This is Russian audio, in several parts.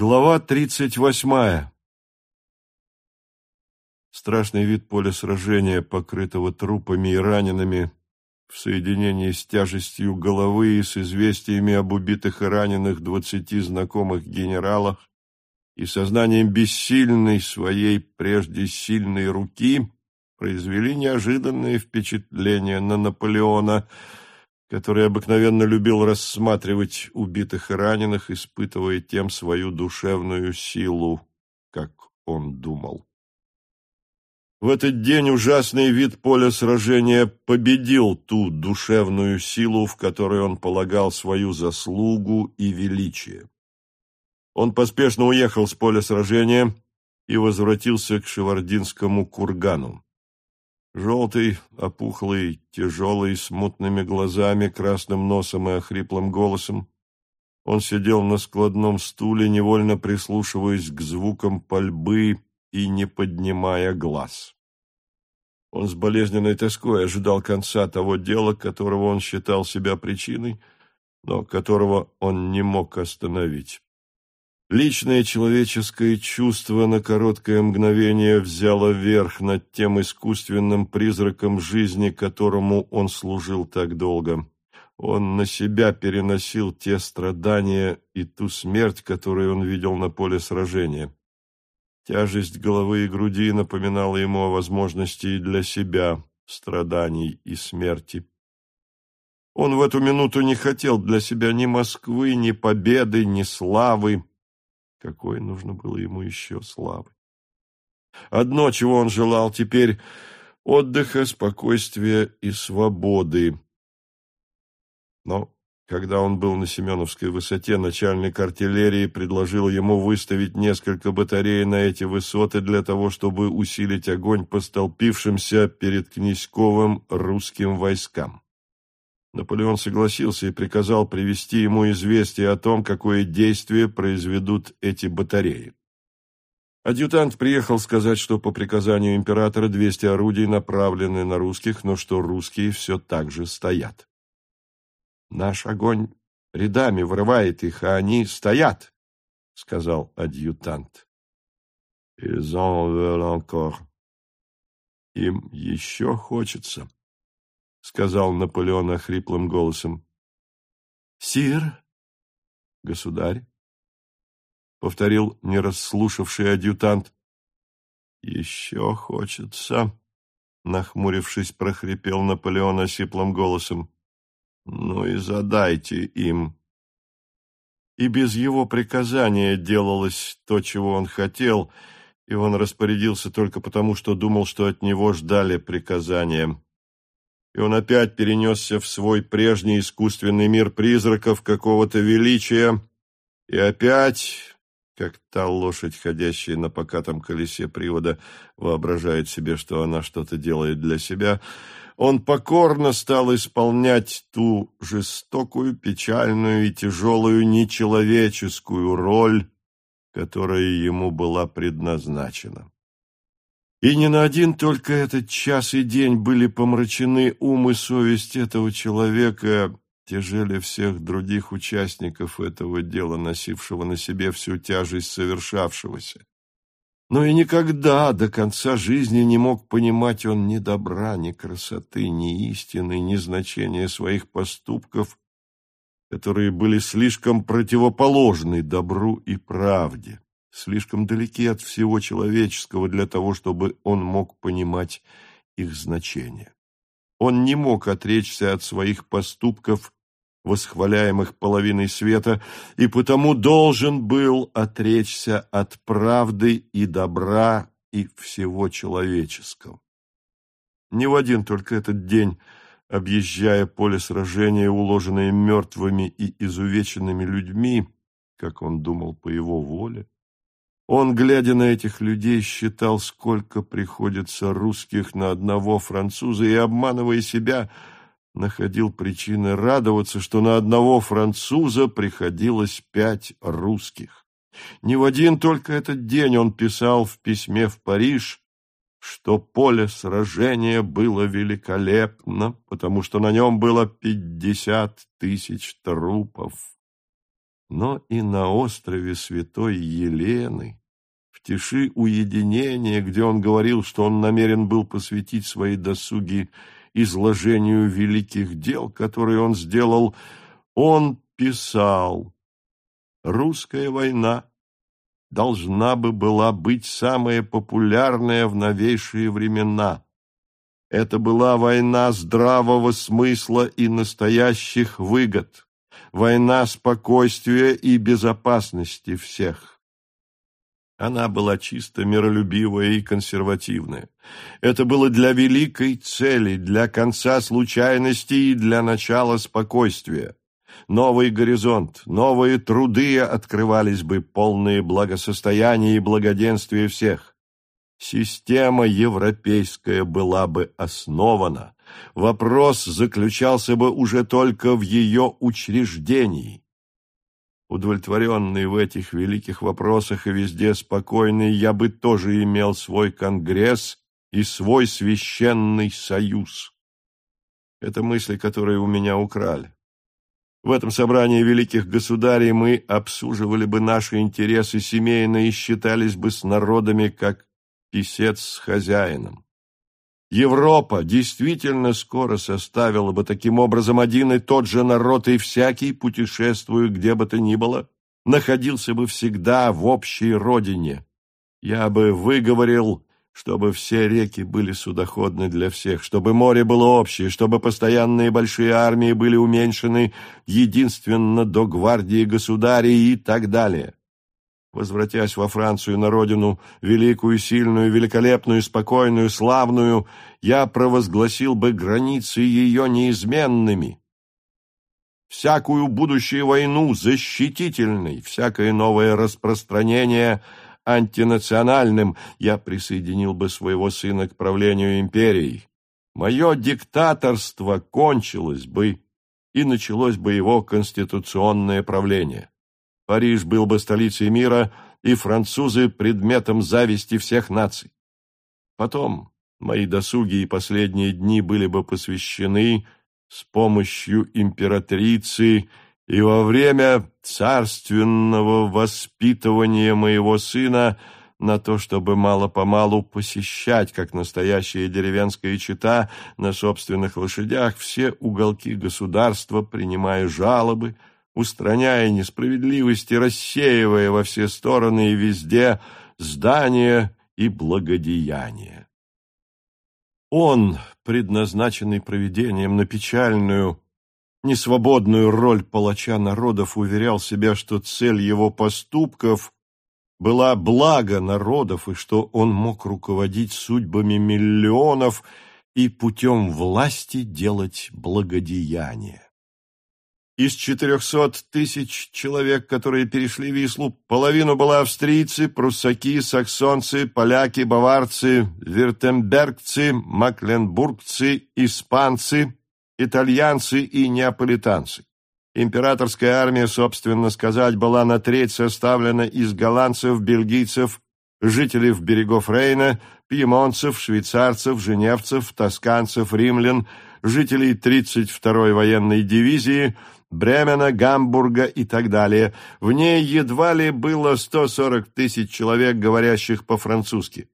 Глава тридцать восьмая. Страшный вид поля сражения, покрытого трупами и ранеными, в соединении с тяжестью головы и с известиями об убитых и раненых двадцати знакомых генералах и сознанием бессильной своей прежде сильной руки, произвели неожиданное впечатление на Наполеона – который обыкновенно любил рассматривать убитых и раненых, испытывая тем свою душевную силу, как он думал. В этот день ужасный вид поля сражения победил ту душевную силу, в которой он полагал свою заслугу и величие. Он поспешно уехал с поля сражения и возвратился к Шевардинскому кургану. Желтый, опухлый, тяжелый, с мутными глазами, красным носом и охриплым голосом. Он сидел на складном стуле, невольно прислушиваясь к звукам пальбы и не поднимая глаз. Он с болезненной тоской ожидал конца того дела, которого он считал себя причиной, но которого он не мог остановить. Личное человеческое чувство на короткое мгновение взяло верх над тем искусственным призраком жизни, которому он служил так долго. Он на себя переносил те страдания и ту смерть, которую он видел на поле сражения. Тяжесть головы и груди напоминала ему о возможности для себя страданий и смерти. Он в эту минуту не хотел для себя ни Москвы, ни победы, ни славы, какой нужно было ему еще славы? Одно, чего он желал теперь — отдыха, спокойствия и свободы. Но когда он был на Семеновской высоте, начальник артиллерии предложил ему выставить несколько батарей на эти высоты для того, чтобы усилить огонь по столпившимся перед Князьковым русским войскам. Наполеон согласился и приказал привести ему известие о том, какое действие произведут эти батареи. Адъютант приехал сказать, что по приказанию императора 200 орудий направлены на русских, но что русские все так же стоят. «Наш огонь рядами вырывает их, а они стоят», — сказал адъютант. «Ils en encore». «Им еще хочется», — сказал Наполеон охриплым голосом. — Сир, государь, — повторил нерасслушавший адъютант. — Еще хочется, — нахмурившись, прохрипел Наполеон осиплым голосом. — Ну и задайте им. И без его приказания делалось то, чего он хотел, и он распорядился только потому, что думал, что от него ждали приказания и он опять перенесся в свой прежний искусственный мир призраков какого-то величия, и опять, как та лошадь, ходящая на покатом колесе привода, воображает себе, что она что-то делает для себя, он покорно стал исполнять ту жестокую, печальную и тяжелую нечеловеческую роль, которая ему была предназначена. И не на один только этот час и день были помрачены ум и совесть этого человека, тяжели всех других участников этого дела, носившего на себе всю тяжесть совершавшегося. Но и никогда до конца жизни не мог понимать он ни добра, ни красоты, ни истины, ни значения своих поступков, которые были слишком противоположны добру и правде слишком далеки от всего человеческого для того, чтобы он мог понимать их значение. Он не мог отречься от своих поступков, восхваляемых половиной света, и потому должен был отречься от правды и добра и всего человеческого. Не в один только этот день, объезжая поле сражения, уложенное мертвыми и изувеченными людьми, как он думал по его воле, он, глядя на этих людей, считал, сколько приходится русских на одного француза, и, обманывая себя, находил причины радоваться, что на одного француза приходилось пять русских. Не в один только этот день он писал в письме в Париж, что поле сражения было великолепно, потому что на нем было пятьдесят тысяч трупов. Но и на острове Святой Елены, в тиши уединения, где он говорил, что он намерен был посвятить свои досуги изложению великих дел, которые он сделал, он писал «Русская война должна бы была быть самая популярная в новейшие времена». Это была война здравого смысла и настоящих выгод, война спокойствия и безопасности всех. Она была чисто миролюбивая и консервативная. Это было для великой цели, для конца случайности и для начала спокойствия. Новый горизонт, новые труды открывались бы, полные благосостояния и благоденствия всех. Система европейская была бы основана. Вопрос заключался бы уже только в ее учреждении. Удовлетворенный в этих великих вопросах и везде спокойный, я бы тоже имел свой конгресс и свой священный союз. Это мысли, которые у меня украли. В этом собрании великих государей мы обсуживали бы наши интересы семейно и считались бы с народами как писец с хозяином. Европа действительно скоро составила бы таким образом один и тот же народ, и всякий, путешествуя где бы то ни было, находился бы всегда в общей родине. Я бы выговорил, чтобы все реки были судоходны для всех, чтобы море было общее, чтобы постоянные большие армии были уменьшены единственно до гвардии государей и так далее возвратясь во Францию на родину, великую, сильную, великолепную, спокойную, славную, я провозгласил бы границы ее неизменными. Всякую будущую войну защитительной, всякое новое распространение антинациональным я присоединил бы своего сына к правлению империей. Мое диктаторство кончилось бы, и началось бы его конституционное правление. Париж был бы столицей мира, и французы – предметом зависти всех наций. Потом мои досуги и последние дни были бы посвящены с помощью императрицы и во время царственного воспитывания моего сына на то, чтобы мало-помалу посещать, как настоящая деревенская чита, на собственных лошадях все уголки государства, принимая жалобы, устраняя несправедливости, рассеивая во все стороны и везде здания и благодеяния. Он, предназначенный проведением на печальную, несвободную роль палача народов, уверял себя, что цель его поступков была благо народов и что он мог руководить судьбами миллионов и путем власти делать благодеяние. Из 400 тысяч человек, которые перешли Вислу, половину была австрийцы, пруссаки, саксонцы, поляки, баварцы, виртембергцы, макленбургцы, испанцы, итальянцы и неаполитанцы. Императорская армия, собственно сказать, была на треть составлена из голландцев, бельгийцев, жителей берегов Рейна, пьемонцев, швейцарцев, женевцев, тосканцев, римлян, жителей 32-й военной дивизии – Бремена, Гамбурга и так далее. В ней едва ли было 140 тысяч человек, говорящих по-французски.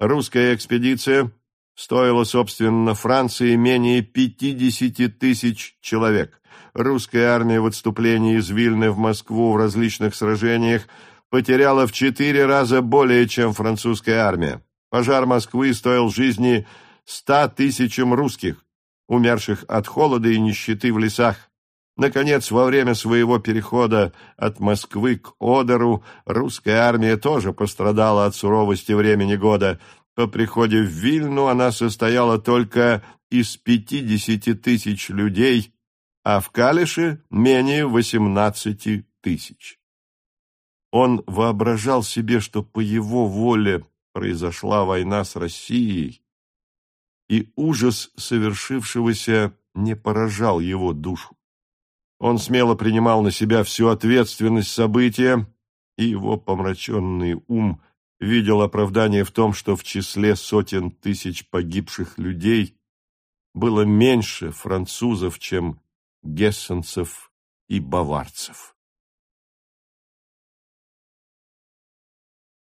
Русская экспедиция стоила, собственно, Франции менее 50 тысяч человек. Русская армия в отступлении из Вильны в Москву в различных сражениях потеряла в четыре раза более, чем французская армия. Пожар Москвы стоил жизни ста тысячам русских, умерших от холода и нищеты в лесах. Наконец, во время своего перехода от Москвы к Одеру русская армия тоже пострадала от суровости времени года. По приходе в Вильну она состояла только из 50 тысяч людей, а в Калише менее 18 тысяч. Он воображал себе, что по его воле произошла война с Россией, и ужас совершившегося не поражал его душу. Он смело принимал на себя всю ответственность события, и его помраченный ум видел оправдание в том, что в числе сотен тысяч погибших людей было меньше французов, чем гессенцев и баварцев.